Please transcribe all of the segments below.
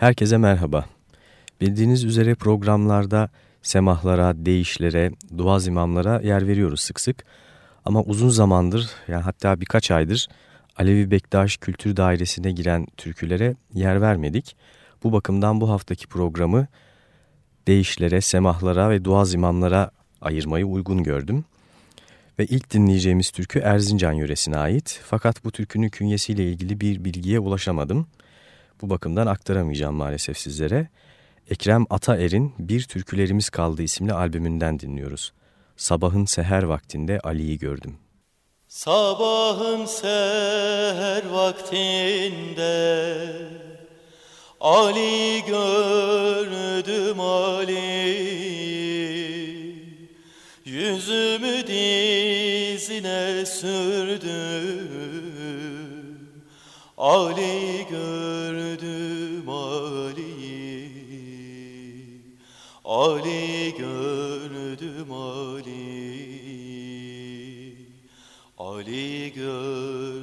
Herkese merhaba. Bildiğiniz üzere programlarda semahlara, değişlere, duaz imamlara yer veriyoruz sık sık. Ama uzun zamandır yani hatta birkaç aydır Alevi Bektaş Kültür Dairesi'ne giren türkülere yer vermedik. Bu bakımdan bu haftaki programı değişlere, semahlara ve duaz imamlara ayırmayı uygun gördüm. Ve ilk dinleyeceğimiz türkü Erzincan yöresine ait. Fakat bu türkünün künyesiyle ilgili bir bilgiye ulaşamadım. Bu bakımdan aktaramayacağım maalesef sizlere. Ekrem Ataer'in Bir Türkülerimiz Kaldı isimli albümünden dinliyoruz. Sabahın seher vaktinde Ali'yi gördüm. Sabahın seher vaktinde Ali gördüm Ali Yüzümü dizine sürdüm Ali gördüm Ali gördüm Ali. Ali gördüm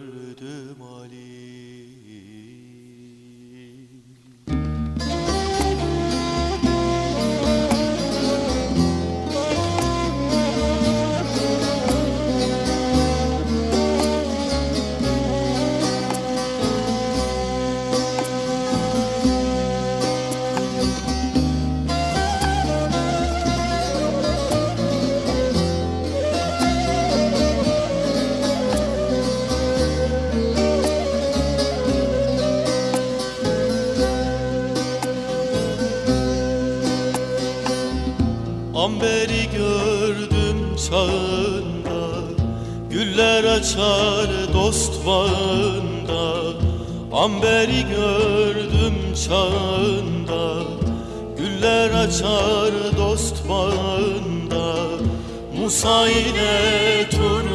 açar dost bağında Amberi gördüm çağında. Güller açar dost bağında Musa ile Tur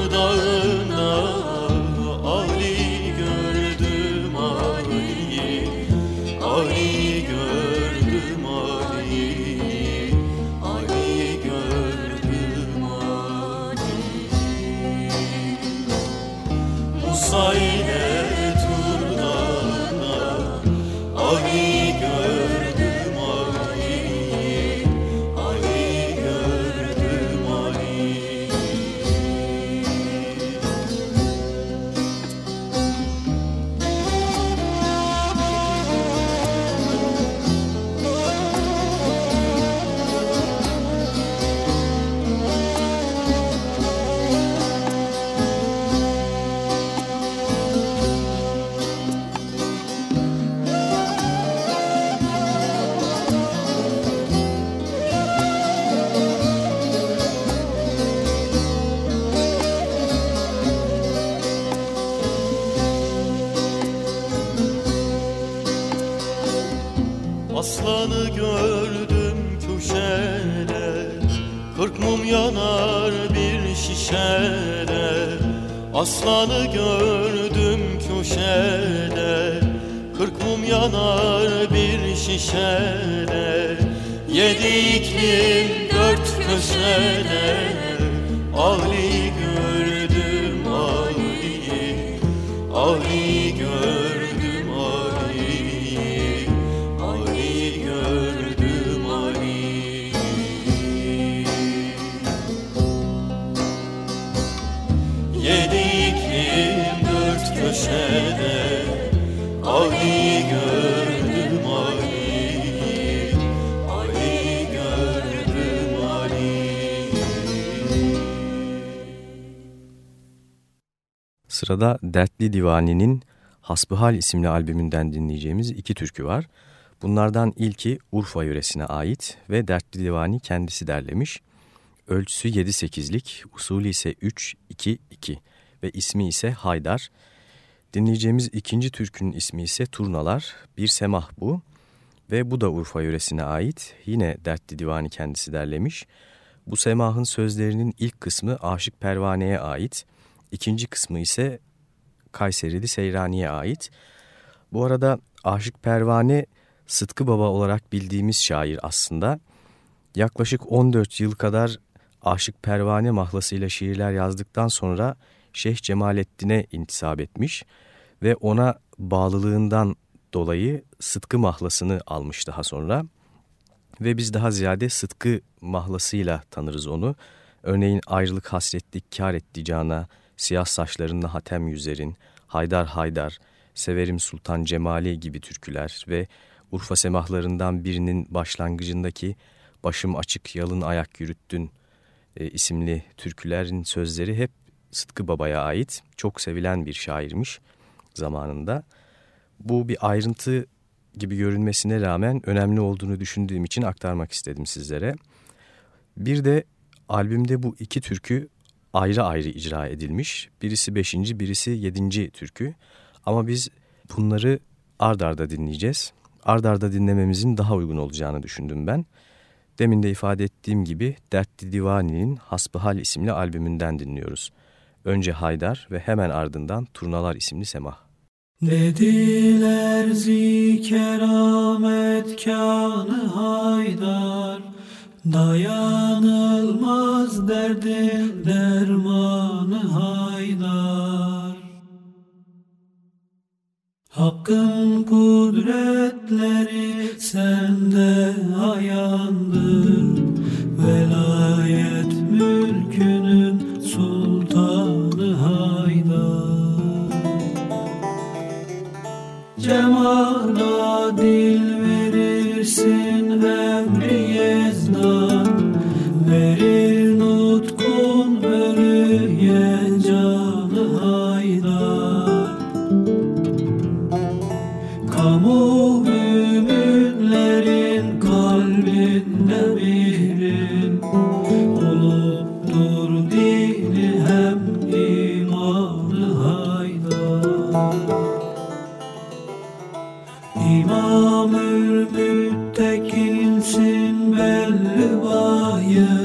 Aslanı gördüm köşede Kırk mum yanar bir şişede. Yedi iklim dört köşede Ali köşede Ali gördüm Ali Ali gördüm Ali Sırada Dertli Divani'nin Hasbihal isimli albümünden dinleyeceğimiz iki türkü var. Bunlardan ilki Urfa yöresine ait ve Dertli Divani kendisi derlemiş. Ölçüsü 7-8'lik, usulü ise 3-2-2 ve ismi ise Haydar. Dinleyeceğimiz ikinci türkünün ismi ise Turnalar. Bir semah bu ve bu da Urfa yöresine ait. Yine Dertli Divani kendisi derlemiş. Bu semahın sözlerinin ilk kısmı Aşık Pervane'ye ait. İkinci kısmı ise Kayserili Seyrani'ye ait. Bu arada Aşık Pervane Sıtkı Baba olarak bildiğimiz şair aslında. Yaklaşık 14 yıl kadar Aşık Pervane mahlasıyla şiirler yazdıktan sonra Şeyh Cemalettin'e intisap etmiş ve ona bağlılığından dolayı Sıtkı mahlasını almış daha sonra. Ve biz daha ziyade Sıtkı mahlasıyla tanırız onu. Örneğin ayrılık hasretlik kar etti cana, siyah saçlarında hatem yüzerin, Haydar Haydar, Severim Sultan Cemali gibi türküler ve Urfa semahlarından birinin başlangıcındaki Başım açık yalın ayak yürüttün e, isimli türkülerin sözleri hep Sıtkı Baba'ya ait. Çok sevilen bir şairmiş zamanında. Bu bir ayrıntı gibi görünmesine rağmen önemli olduğunu düşündüğüm için aktarmak istedim sizlere. Bir de albümde bu iki türkü ayrı ayrı icra edilmiş. Birisi beşinci, birisi yedinci türkü. Ama biz bunları ard arda dinleyeceğiz. Ard arda dinlememizin daha uygun olacağını düşündüm ben. Demin de ifade ettiğim gibi Dertli Divani'nin Hasbihal isimli albümünden dinliyoruz. Önce Haydar ve hemen ardından Turnalar isimli semah. Dediler zikeramet kanı Haydar Dayanılmaz derdin dermanı Haydar Hakkın kudretleri sende ayandır Velayet Cemala dil verirsin emri yezdan. Verir nutkun ölüye canı Haydar. Kamu müminlerin kalbinde mihrin Oluptur dini hem İmam-ül müttekinsin belli bayık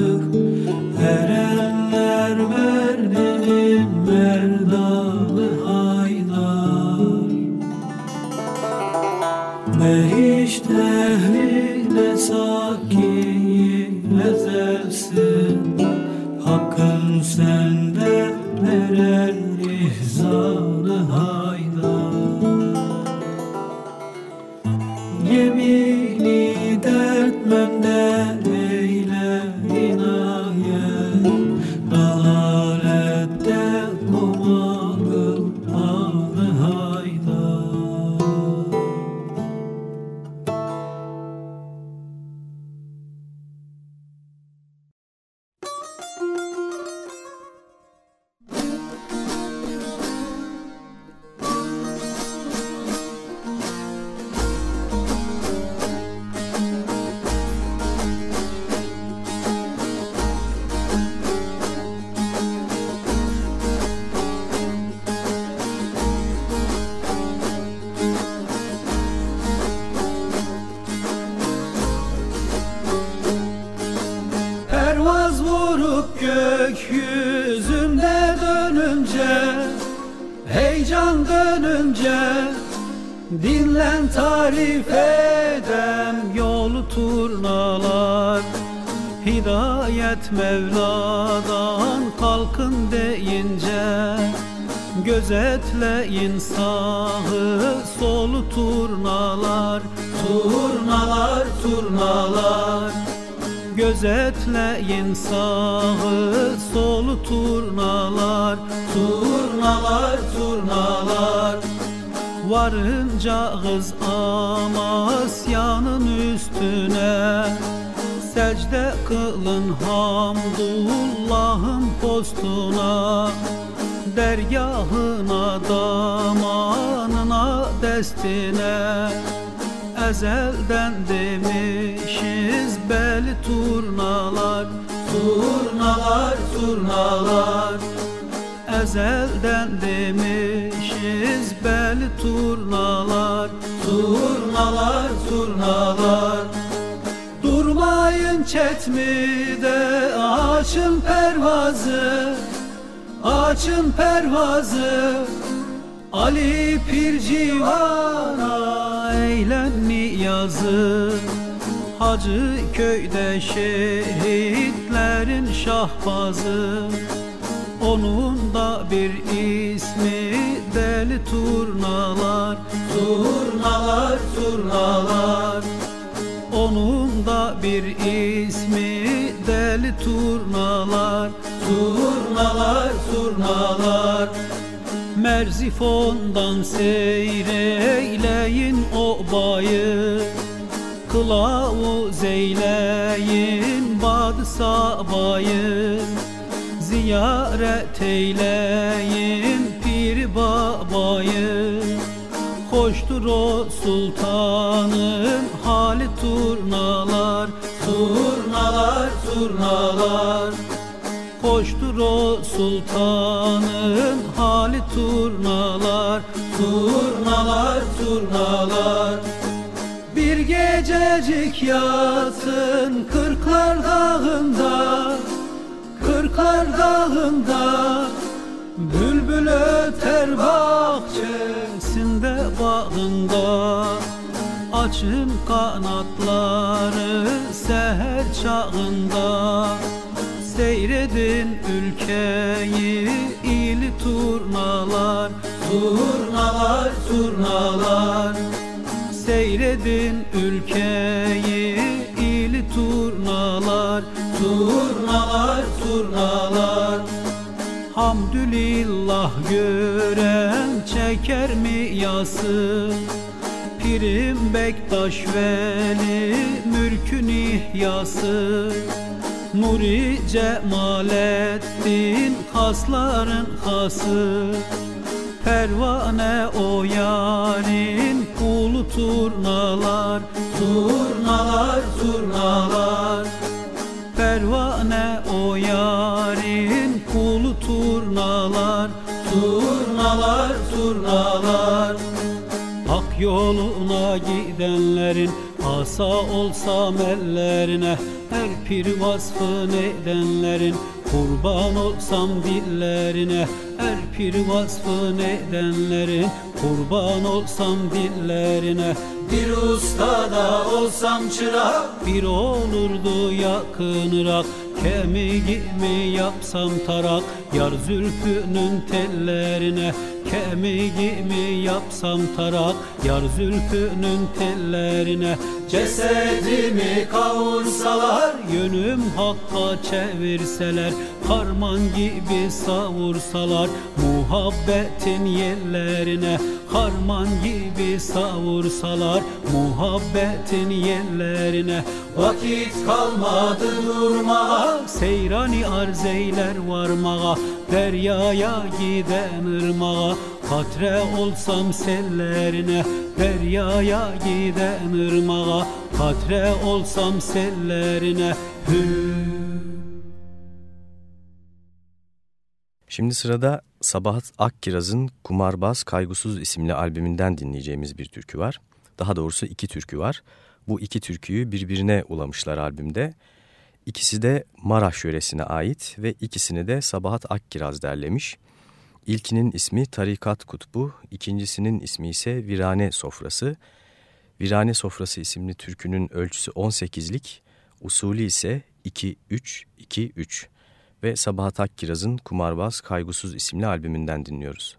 edem yolu turnalar Hidayet Mevla'dan kalkın deyince Gözetleyin sağı solu turnalar Turnalar turnalar. Gözetleyin sağı solu turnalar Turnalar turnalar Varıncağız Amasya'nın üstüne. Secde kılın hamdullahın postuna. Dergahına damanına destine. Ezelden demişiz beli turnalar Turnalar turnalar Ezelden demişiz. Beli turnalar Turnalar turnalar. Durmayın çetmide açın pervazı Açın pervazı. Ali Pir civana eylen niyazı Hacı köyde şehitlerin şahbazı Onun da bir ismi deli turnalar Turnalar turnalar. Onun da bir ismi deli turnalar Turnalar turnalar. Merzifon'dan seyreyleyin obayı Kılavuz eyleyin Bad Sabayı Ziyaret eyleyin Pir Babayı. Hoştur o sultanın hali turnalar Turnalar turnalar. Hoştur o sultanın hali turnalar Turnalar turnalar. Bir gececik yatın kırklar dağında Kırklar dağında Bülbül öter bahçesinde bağında. Açın kanatları seher çağında. Seyredin ülkeyi ili turnalar Turnalar turnalar. Seyredin ülkeyi ili turnalar Turnalar turnalar. Hamdülillah gören çeker mi yası? Pirim Bektaş Veli mülkün ihyası. Nuri Cemalettin hasların hası Pervane o yarin kulu turnalar. Turnalar turnalar Pervane o yarin kulu turnalar Turnalar turnalar. Hak yoluna gidenlerin asa olsam ellerine her pir vasfı nedenlerin Kurban olsam dillerine. Her pir vasfı nedenlerin Kurban olsam dillerine bir ustada olsam çırak Bir olurdu yakın Irak Kemiğimi yapsam tarak? Yar zülfünün tellerine Kemiğimi yapsam tarak Yar zülfünün tellerine. Cesedimi kavursalar Yönüm hakka çevirseler. Harman gibi savursalar Muhabbetin yerlerine. Harman gibi savursalar Muhabbetin yerlerine. Vakit kalmadı durmaya Seyrani arz eyler varmağa Deryaya giden ırmağa Katre olsam sellerine Deryaya giden ırmağa Katre olsam sellerine Hü Şimdi sırada Sabahat Akkiraz'ın Kumarbaz Kaygusuz isimli albümünden dinleyeceğimiz bir türkü var. Daha doğrusu iki türkü var. Bu iki türküyü birbirine ulamışlar albümde. İkisi de Maraş yöresine ait ve ikisini de Sabahat Akkiraz derlemiş. İlkinin ismi Tarikat Kutbu, ikincisinin ismi ise Virane Sofrası. Virane Sofrası isimli türkünün ölçüsü 18'lik, usulü ise 2-3-2-3 ve Sabahat Akkiraz'ın Kumarbaz Kaygusuz isimli albümünden dinliyoruz.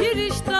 Gerçekler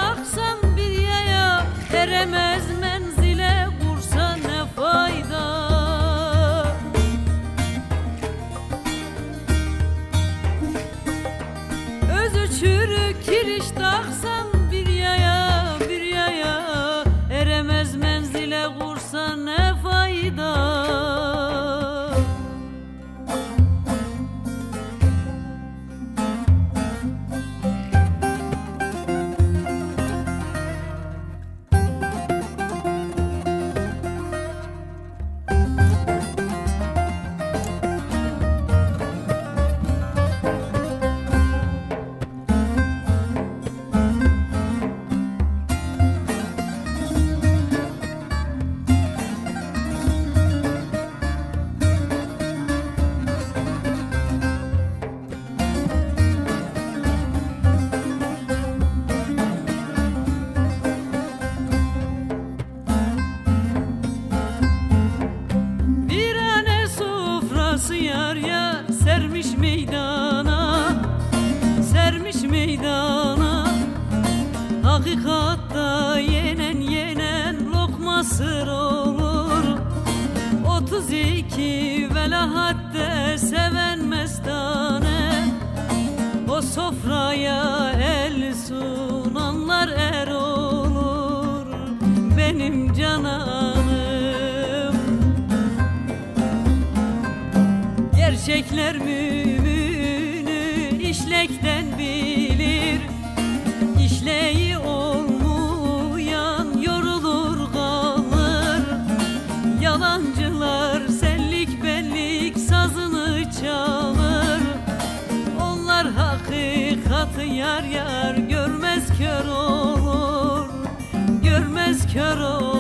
mümünü işlekten bilir. İşleyi olmayan yorulur kalır. Yalancılar sellik bellik sazını çalır. Onlar hakikatı yar yar görmez kör olur. Görmez kör olur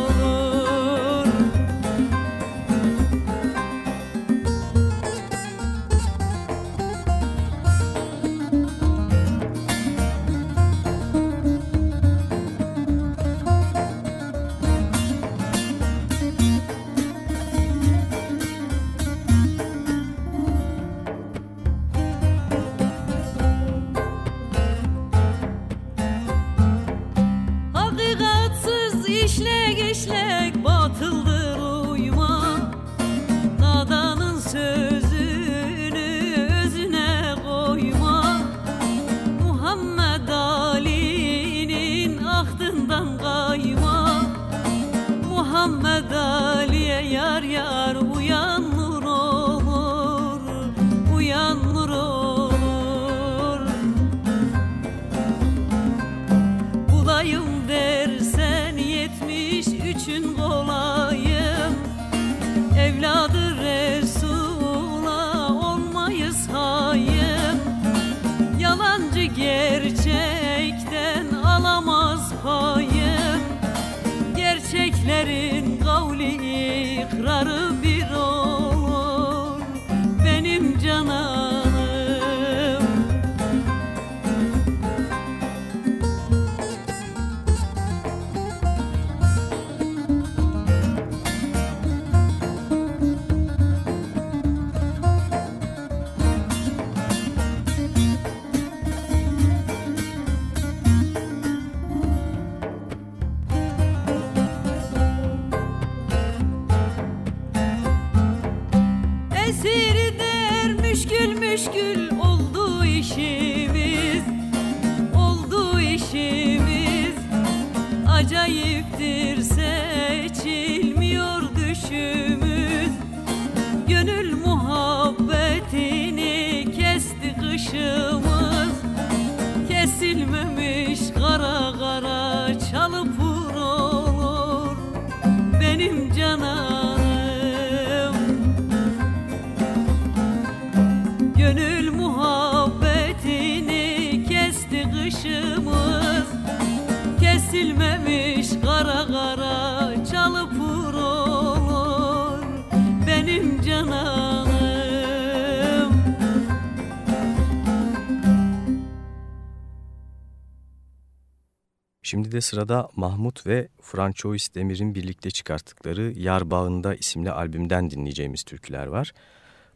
De sırada Mahmut ve Francois Demir'in birlikte çıkarttıkları Yar Bağında isimli albümden dinleyeceğimiz türküler var.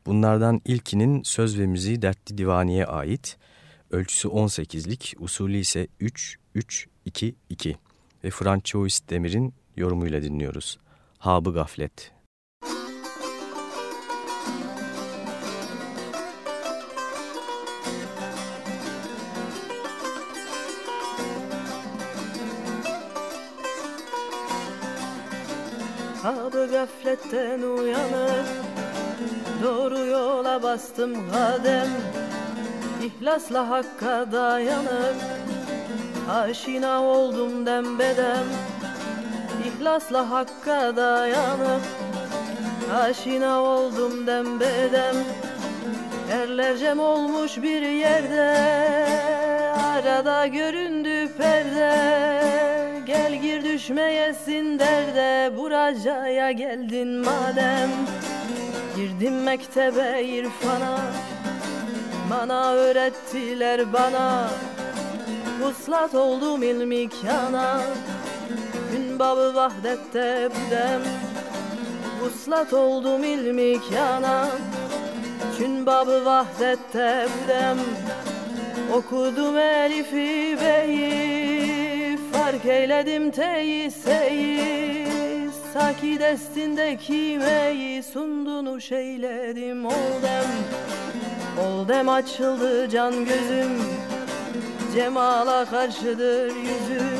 Bunlardan ilkinin söz ve müziği Dertli Divani'ye ait. Ölçüsü 18'lik, usulü ise 3-2-2 ve Francois Demir'in yorumuyla dinliyoruz. Habı Gaflet. Habı gafletten uyanıp Doğru yola bastım kadem İhlasla hakka dayanıp Aşina oldum dembedem İhlasla hakka dayanıp Aşina oldum dembedem Erlercem olmuş bir yerde. Arada göründü perde Gir düşmeyesin derde Buracaya geldin madem. Girdim mektebe irfana Bana öğrettiler bana. Vuslat oldum ilmi kana Gün babı vahdette budem. Vuslat oldum ilmi kana Gün babı vahdette budem. Okudum elifi beyi Fark eyledim teyi seyi Saki destindeki meyi Sundunu şeyledim oldem Oldem açıldı can gözüm Cemala karşıdır yüzüm.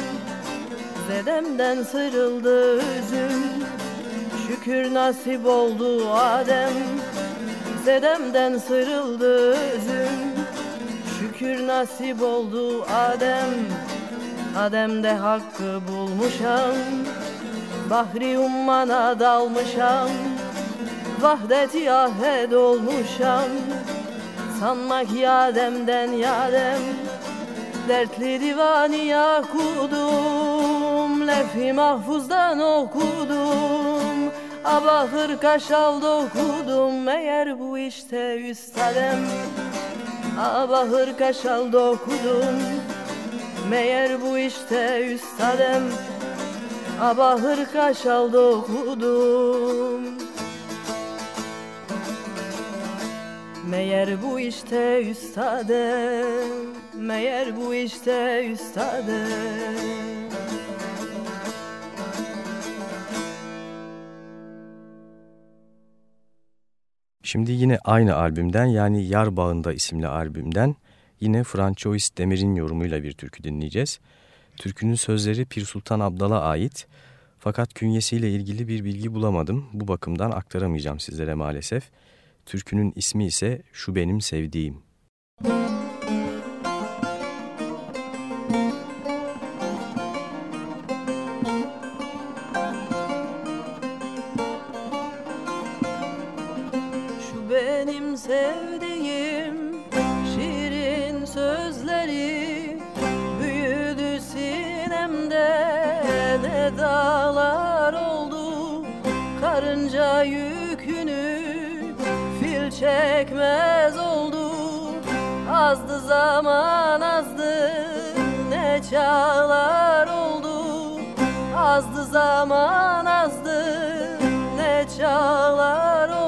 Zedemden sıyrıldı üzüm Şükür nasip oldu Adem. Zedemden sıyrıldı üzüm Şükür nasip oldu Adem Adem'de hakkı bulmuşam Bahri ummana dalmışam Vahdeti ahed olmuşam. Sanmak yademden yadem Dertli divani yakudum Lefhi mahfuzdan okudum Abahır kaşal dokudum Meğer bu işte üstadem Abahır kaşal dokudum Meğer bu işte üstadem Abahır kaşal dokudum Meğer bu işte üstadem Meğer bu işte üstadem Şimdi yine aynı albümden yani Yar Bağında isimli albümden yine Francois Demir'in yorumuyla bir türkü dinleyeceğiz. Türkünün sözleri Pir Sultan Abdal'a ait fakat künyesiyle ilgili bir bilgi bulamadım. Bu bakımdan aktaramayacağım sizlere maalesef. Türkünün ismi ise Şu Benim Sevdiğim. Şu yükünü fil çekmez oldu. Azdı zaman azdı ne çağlar oldu. Azdı zaman azdı ne çağlar oldu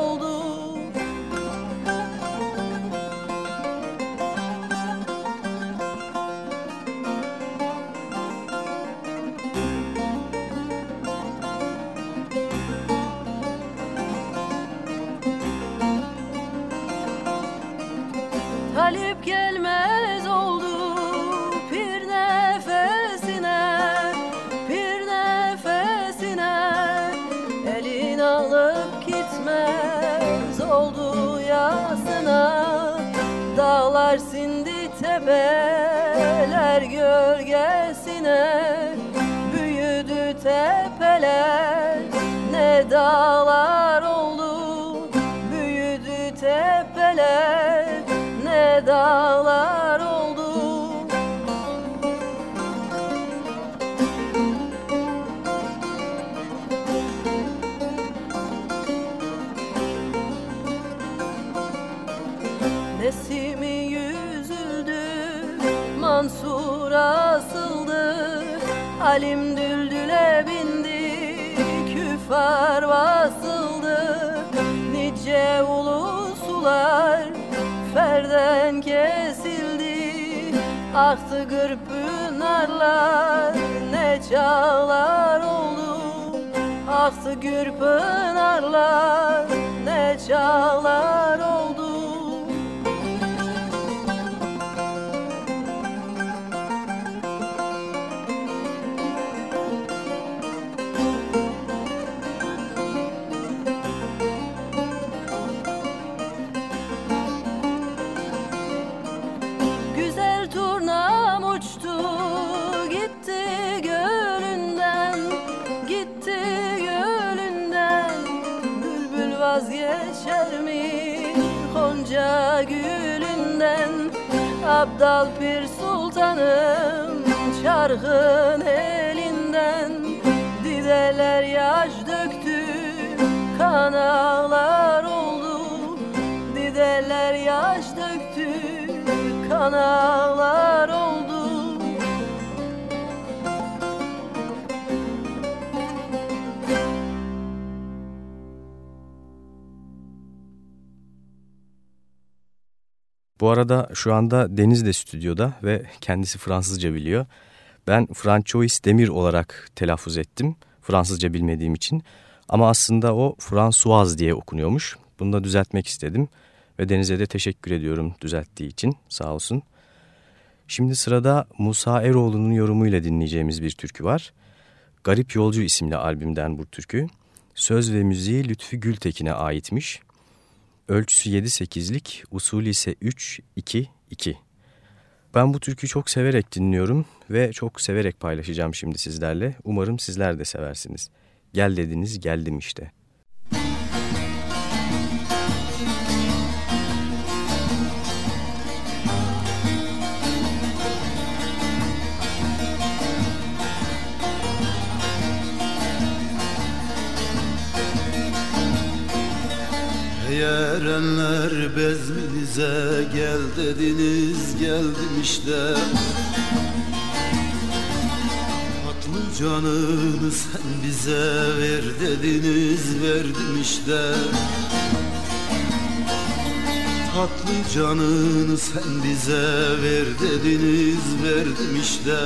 tepeler ne dağlar oldu Büyüdü tepeler ne dağlar oldu. Nesimi yüzüldü Mansur asıldı Halim bindi Küfar basıldı Nice ulusular Ferden kesildi. Aktı gırpın pınarlar ne çağlar oldu. Aktı gür pınarlar ne çağlar oldu arada şu anda Deniz de stüdyoda ve kendisi Fransızca biliyor. Ben Francois Demir olarak telaffuz ettim Fransızca bilmediğim için. Ama aslında o François diye okunuyormuş. Bunu da düzeltmek istedim ve Deniz'e de teşekkür ediyorum düzelttiği için sağ olsun. Şimdi sırada Musa Eroğlu'nun yorumuyla dinleyeceğimiz bir türkü var. Garip Yolcu isimli albümden bu türkü. Söz ve müziği Lütfü Gültekin'e aitmiş. Ölçüsü 7-8'lik, usulü ise 3-2-2. Ben bu türküyü çok severek dinliyorum ve çok severek paylaşacağım şimdi sizlerle. Umarım sizler de seversiniz. Gel dediniz geldim işte. Yerenler bezminize gel dediniz geldim işte. Tatlı canını sen bize ver dediniz verdim işte. Tatlı canını sen bize ver dediniz verdim işte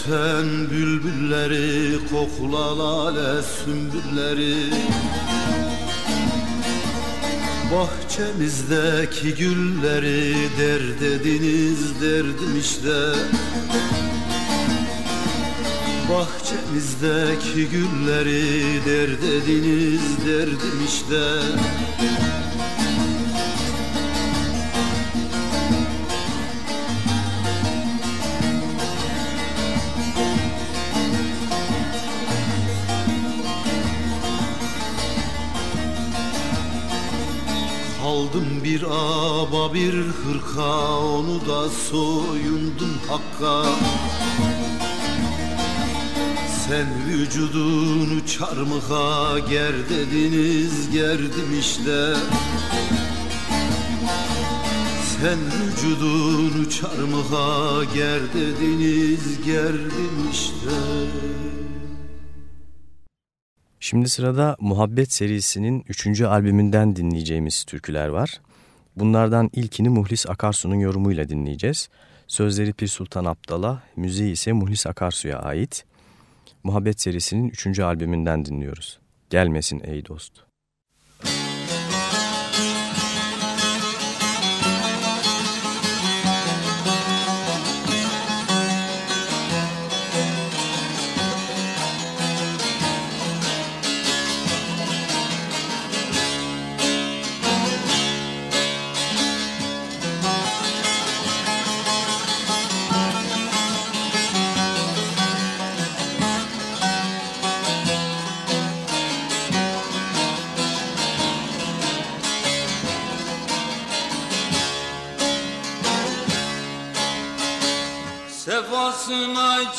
öten bülbülleri Kokla lale sümbülleri. Bahçemizdeki gülleri Der dediniz derdim işte. Bahçemizdeki gülleri Der dediniz derdim işte Aldım bir aba bir hırka Onu da soyundum hakka. Sen vücudunu çarmıha ger dediniz gerdim işte. Sen vücudunu çarmıha ger dediniz gerdim işte Şimdi sırada Muhabbet serisinin 3. albümünden dinleyeceğimiz türküler var. Bunlardan ilkini Muhlis Akarsu'nun yorumuyla dinleyeceğiz. Sözleri Pir Sultan Abdal'a, müziği ise Muhlis Akarsu'ya ait. Muhabbet serisinin 3. albümünden dinliyoruz. Gelmesin ey dost.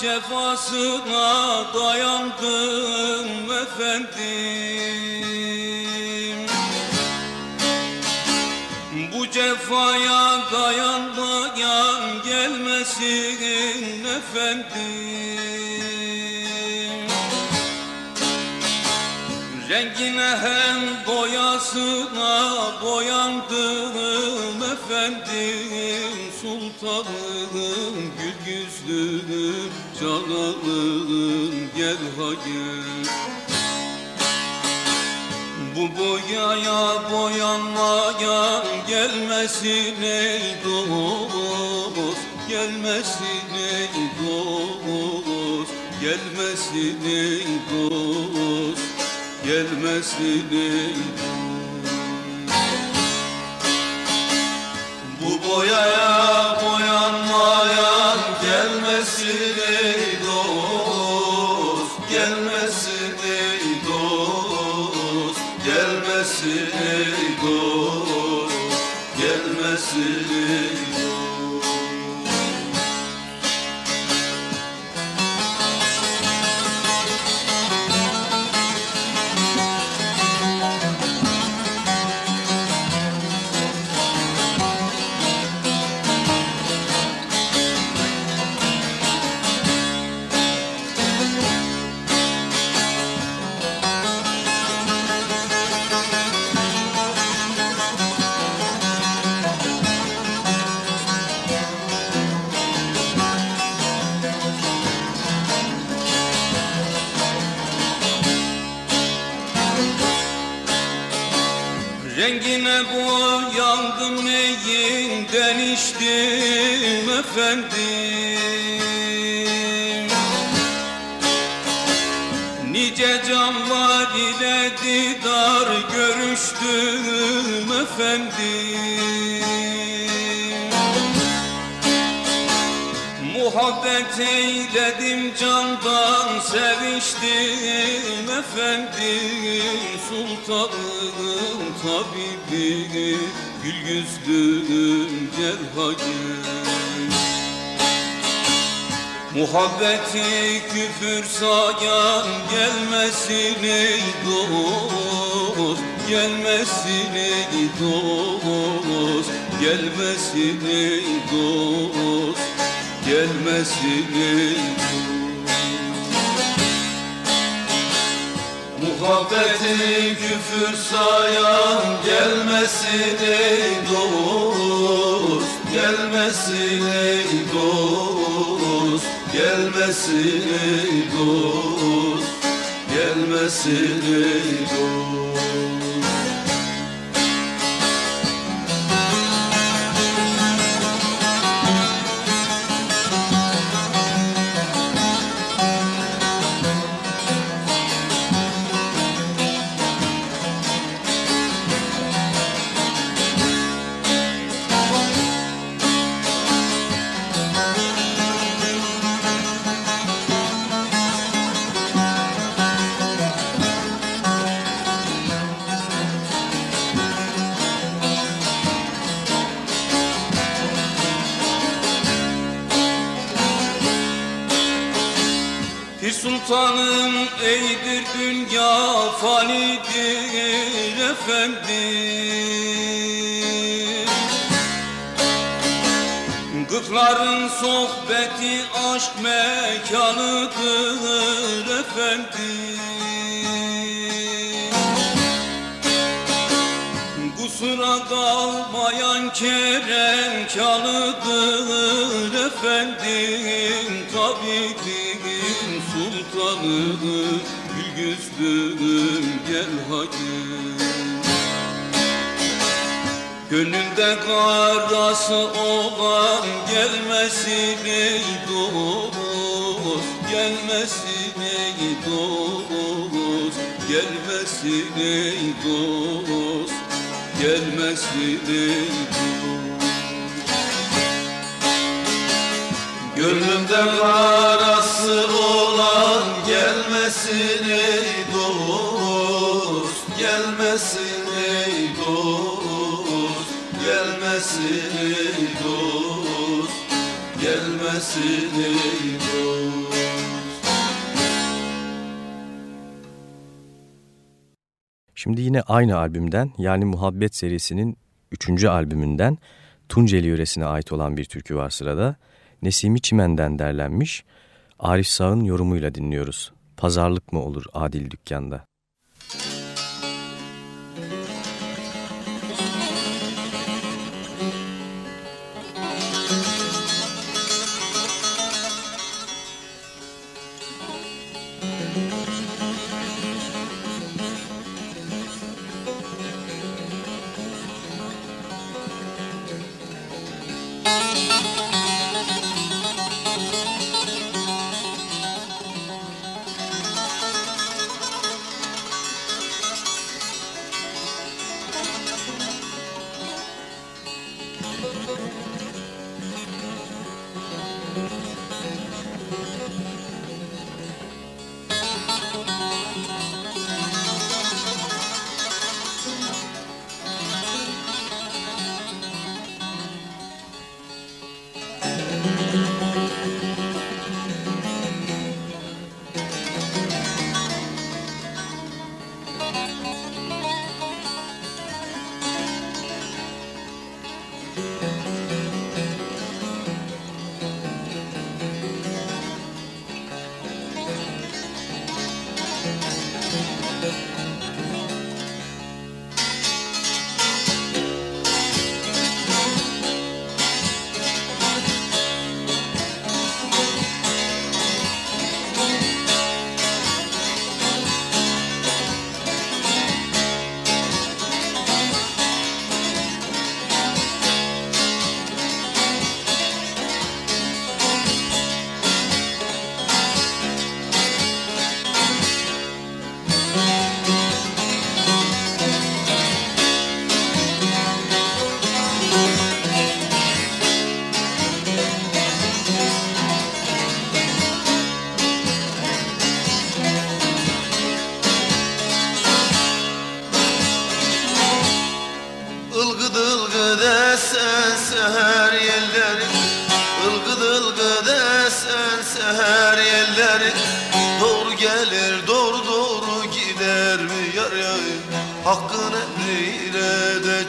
Cefasına dayandım efendim. Bu cefaya dayanmayan gelmesin efendim. Rengine hem boyasına boyandım efendim Sultanım yüzlüm cananım gel ha gel Bu boyaya boyanmaya gelmesin ey dost Gelmesin ey dost Gelmesin ey dost Gelmesin ey Bu boyaya boyanmayan Muhabbet eyledim candan seviştim. Efendim Sultanım tabibim gül yüzlüm cerhacım Muhabbeti küfür sayan gelmesin ey dost Gelmesin ey dost Gelmesin ey dost Gelmesin ey dost Muhabbeti küfür sayan gelmesin ey dost Gelmesin ey dost Gelmesin ey dost Gelmesin ey dost sultanım eydir dünya fanidir efendim. Gıkların sohbeti aşk mekanıdır efendim. Kusura kalmayan kerem kanıdır efendim Tabibim sultanım gül yüzlüm gel hadi Gönlümde karası olan gelmesin ey dost Gelmesin ey dost Gelmesin ey dost Gelmesin ey dost Gönlümde karası olan gelmesin ey dost Gelmesin ey dost Gelmesin ey dost Gelmesin ey dost Şimdi yine aynı albümden yani Muhabbet serisinin 3. albümünden Tunceli yöresine ait olan bir türkü var sırada. Nesimi Çimen'den derlenmiş. Arif Sağ'ın yorumuyla dinliyoruz. Pazarlık mı olur adil dükkanda?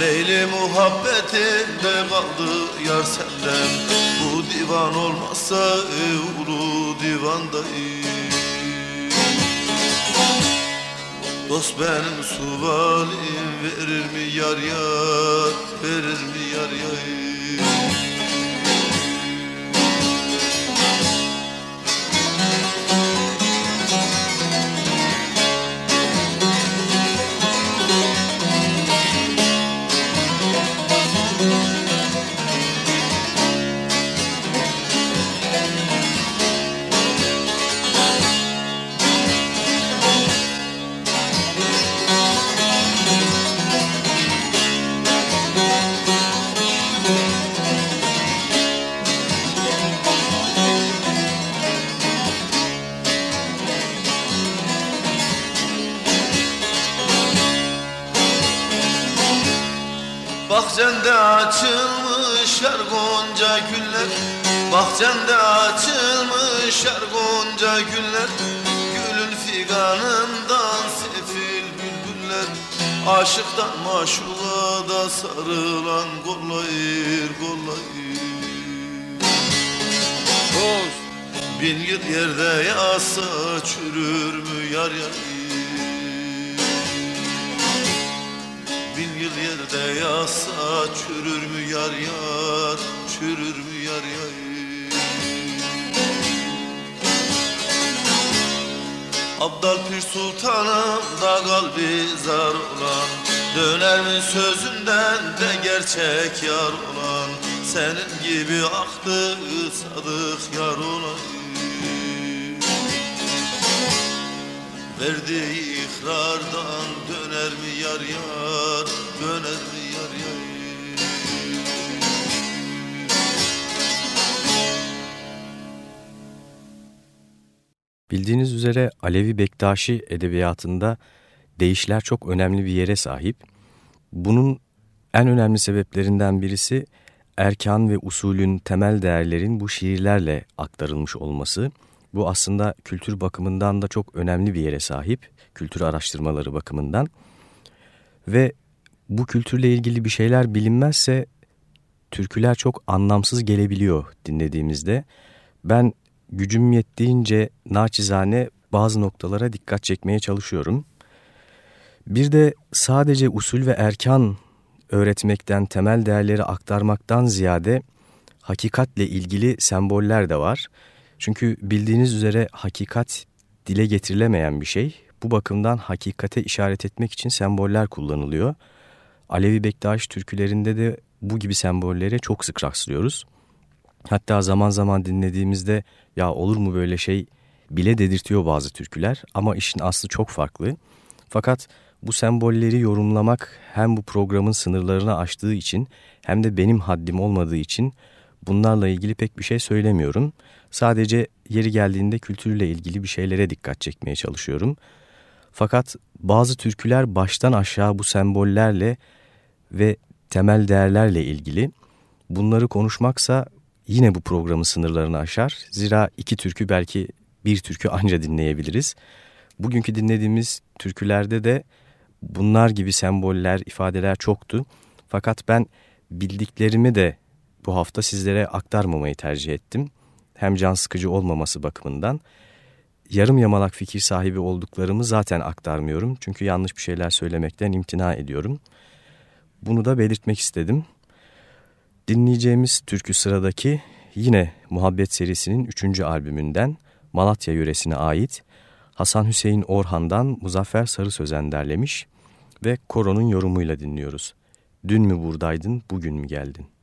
Leyli muhabbetinde kaldı yar senden? Bu divan olmazsa ulu divandayım. Dost benim suvalim verir mi yar yar Verir mi yar yar Bahçende açılmış yar gonca güller. Bahçende açılmış yar gonca güller. Gülün figanından sefil bülbüller. Aşıktan maşuğa da sarılan kollayır kollayır. Dost Bin yıl yerde yasa çürür mü yar yar yıl yerde yasa çürür mü yar yar çürür mü yar yar? Abdal Pir Sultanım da kalbi zar olan Döner mi sözünden de gerçek yar olan Senin gibi aktı sadık yar olan Verdiği ikrardan döner mi yar yar Döner mi yar yar Bildiğiniz üzere Alevi Bektaşi edebiyatında değişler çok önemli bir yere sahip. Bunun en önemli sebeplerinden birisi erkan ve usulün temel değerlerin bu şiirlerle aktarılmış olması. Bu aslında kültür bakımından da çok önemli bir yere sahip, kültür araştırmaları bakımından. Ve bu kültürle ilgili bir şeyler bilinmezse türküler çok anlamsız gelebiliyor dinlediğimizde. Ben gücüm yettiğince naçizane bazı noktalara dikkat çekmeye çalışıyorum. Bir de sadece usul ve erkan öğretmekten, temel değerleri aktarmaktan ziyade hakikatle ilgili semboller de var. Çünkü bildiğiniz üzere hakikat dile getirilemeyen bir şey. Bu bakımdan hakikate işaret etmek için semboller kullanılıyor. Alevi Bektaş türkülerinde de bu gibi sembollere çok sık rastlıyoruz. Hatta zaman zaman dinlediğimizde ya olur mu böyle şey bile dedirtiyor bazı türküler ama işin aslı çok farklı. Fakat bu sembolleri yorumlamak hem bu programın sınırlarını aştığı için hem de benim haddim olmadığı için bunlarla ilgili pek bir şey söylemiyorum. Sadece yeri geldiğinde kültürle ilgili bir şeylere dikkat çekmeye çalışıyorum. Fakat bazı türküler baştan aşağı bu sembollerle ve temel değerlerle ilgili. Bunları konuşmaksa yine bu programın sınırlarını aşar. Zira iki türkü belki bir türkü anca dinleyebiliriz. Bugünkü dinlediğimiz türkülerde de bunlar gibi semboller, ifadeler çoktu. Fakat ben bildiklerimi de bu hafta sizlere aktarmamayı tercih ettim. Hem can sıkıcı olmaması bakımından. Yarım yamalak fikir sahibi olduklarımı zaten aktarmıyorum. Çünkü yanlış bir şeyler söylemekten imtina ediyorum. Bunu da belirtmek istedim. Dinleyeceğimiz türkü sıradaki yine Muhabbet serisinin 3. albümünden Malatya yöresine ait Hasan Hüseyin Orhan'dan Muzaffer Sarı Sözen derlemiş ve koronun yorumuyla dinliyoruz. Dün mü buradaydın, bugün mü geldin?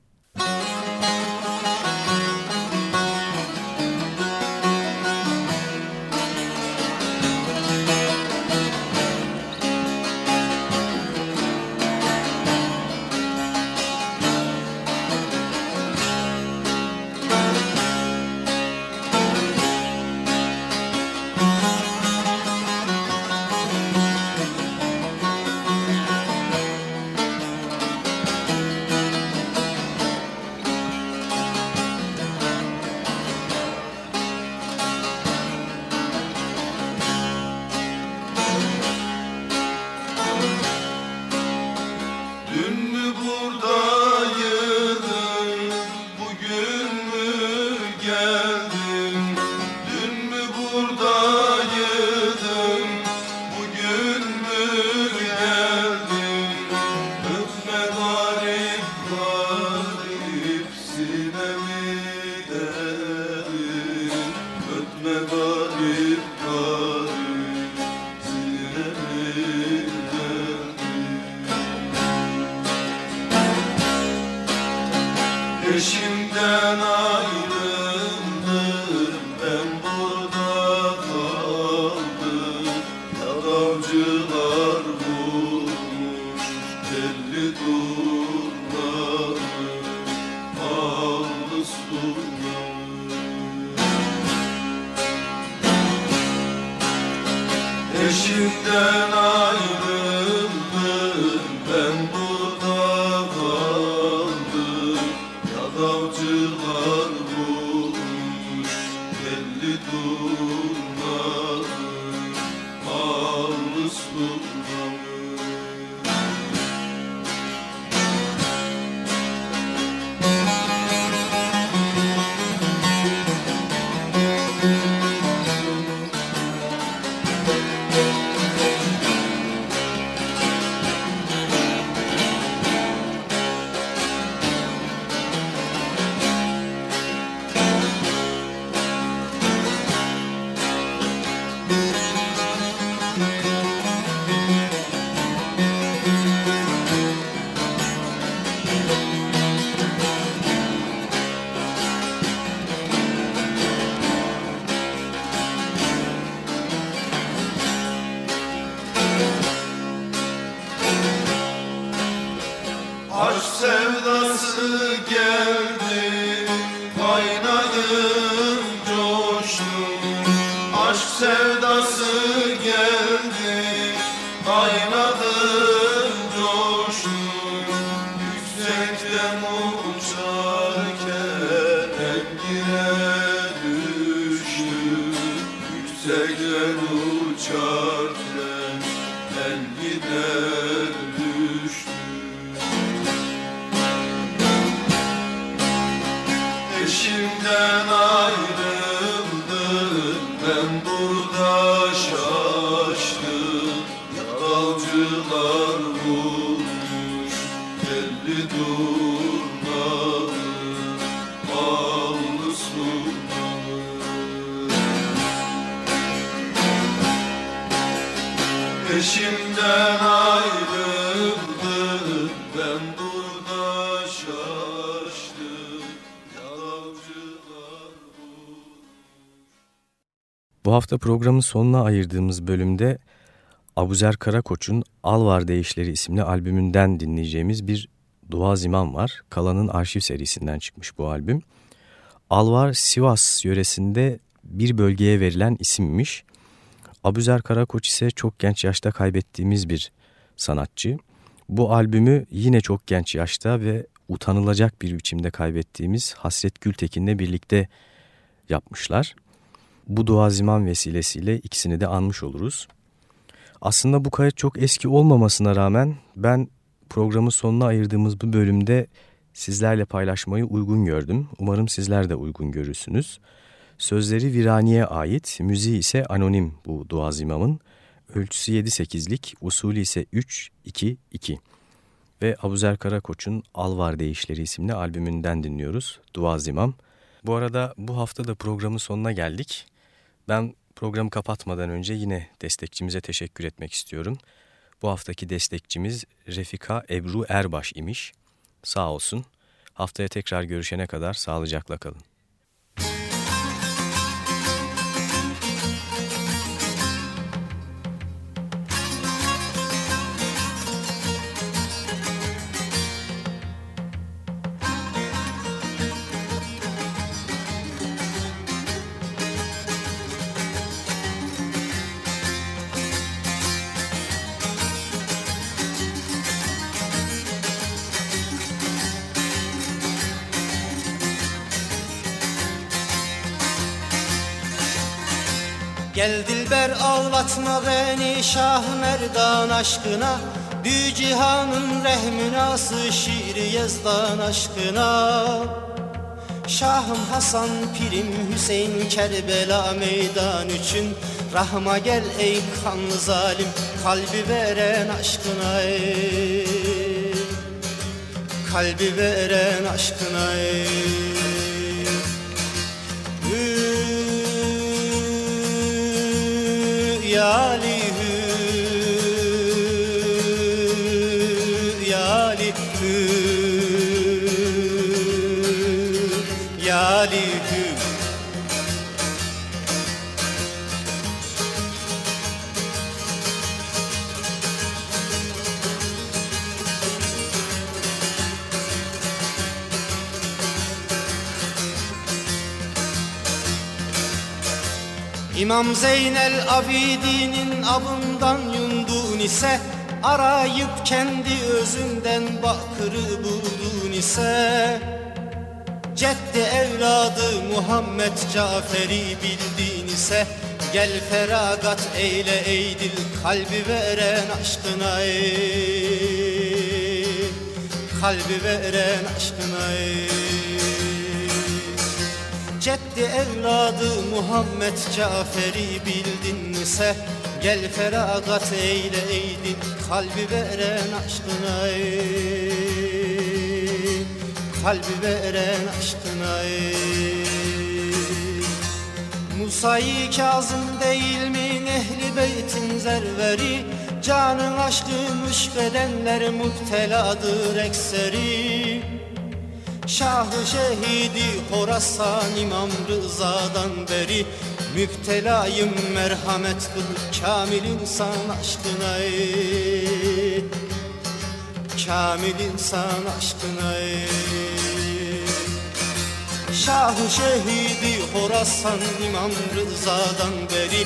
remember Yalancılar bulmuş Belli durnalı Ballı sunnalı Eşimden ayrıldım Ben burada şaştım Yalancılar Bu hafta programın sonuna ayırdığımız bölümde Abuzer Karakoç'un Alvar Değişleri isimli albümünden dinleyeceğimiz bir dua ziman var. Kalan'ın arşiv serisinden çıkmış bu albüm. Alvar Sivas yöresinde bir bölgeye verilen isimmiş. Abuzer Karakoç ise çok genç yaşta kaybettiğimiz bir sanatçı. Bu albümü yine çok genç yaşta ve utanılacak bir biçimde kaybettiğimiz Hasret Gültekin'le birlikte yapmışlar. Bu dua ziman vesilesiyle ikisini de anmış oluruz. Aslında bu kayıt çok eski olmamasına rağmen ben programın sonuna ayırdığımız bu bölümde sizlerle paylaşmayı uygun gördüm. Umarım sizler de uygun görürsünüz. Sözleri Virani'ye ait, müziği ise anonim bu dua zimamın. Ölçüsü 7-8'lik, usulü ise 3-2-2. Ve Abuzer Karakoç'un Alvar Değişleri isimli albümünden dinliyoruz Dua Zimam. Bu arada bu hafta da programın sonuna geldik. Ben programı kapatmadan önce yine destekçimize teşekkür etmek istiyorum. Bu haftaki destekçimiz Refika Ebru Erbaş imiş. Sağ olsun. Haftaya tekrar görüşene kadar sağlıcakla kalın. Gel dilber ağlatma beni Şah Merdan aşkına. Dü cihanın rehmünası şiir yazdan aşkına. Şahım Hasan Pirim Hüseyin Kerbela meydan için Rahma gel ey kanlı zalim kalbi veren aşkına ey. Kalbi veren aşkına ey İmam Zeynel Abidin'in avından yundun ise Arayıp kendi özünden bakırı buldun ise Ceddi evladı Muhammed Cafer'i bildin ise Gel feragat eyle ey dil kalbi veren aşkına ey Kalbi veren aşkına ey Ceddi evladı Muhammed Cafer'i bildin ise Gel feragat eyle eydin kalbi veren aşkına ey Kalbi veren aşkına ey Musa-i Kazım değil mi ehli beytin zerveri? Canın aşkı müşk edenler muhteladır ekseri Şahı şehidi Horasan İmam Rıza'dan beri Müptelayım merhamet kıl Kamil insan aşkına ey. Kamil insan aşkına ey. Şahı şehidi Horasan İmam Rıza'dan beri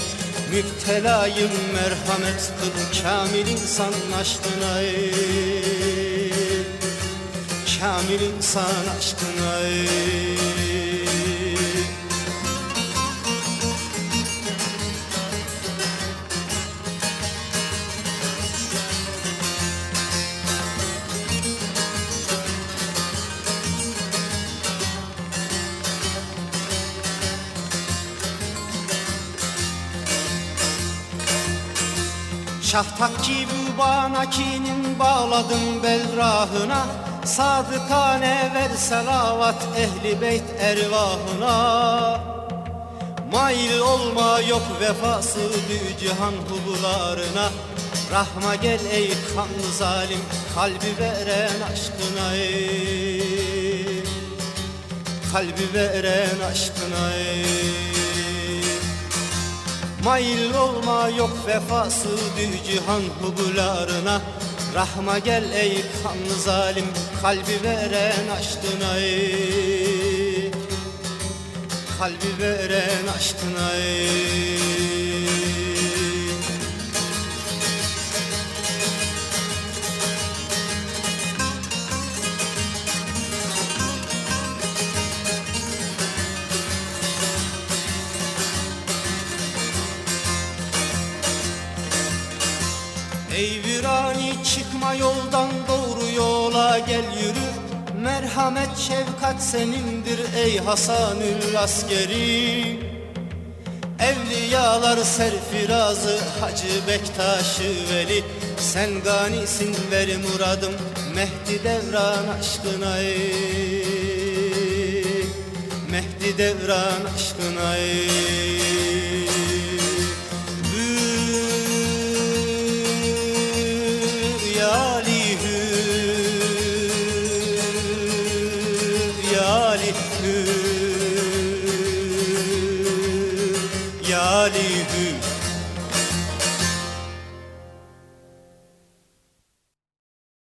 Müptelayım merhamet kıl kamil insan aşkına ey Kamil insan aşkına ey Şahtak gibi banakinin bağladım bel rahına Sadıkane ver selavat ehli beyt ervahına. Mail olma yok vefası dü cihan hubularına Rahma gel ey kanlı zalim kalbi veren aşkına ey. Kalbi veren aşkına ey. Mail olma yok vefası dü cihan hubularına Rahma gel ey kanlı zalim kalbi veren aşkına ey Kalbi veren aşkına ey çıkma yoldan doğru yola gel yürü. Merhamet şefkat senindir ey Hasanül askeri. Evliyalar serfirazı Hacı Bektaş'ı Veli. Sen ganisin ver muradım Mehdi devran aşkına ey. Mehdi devran aşkına ey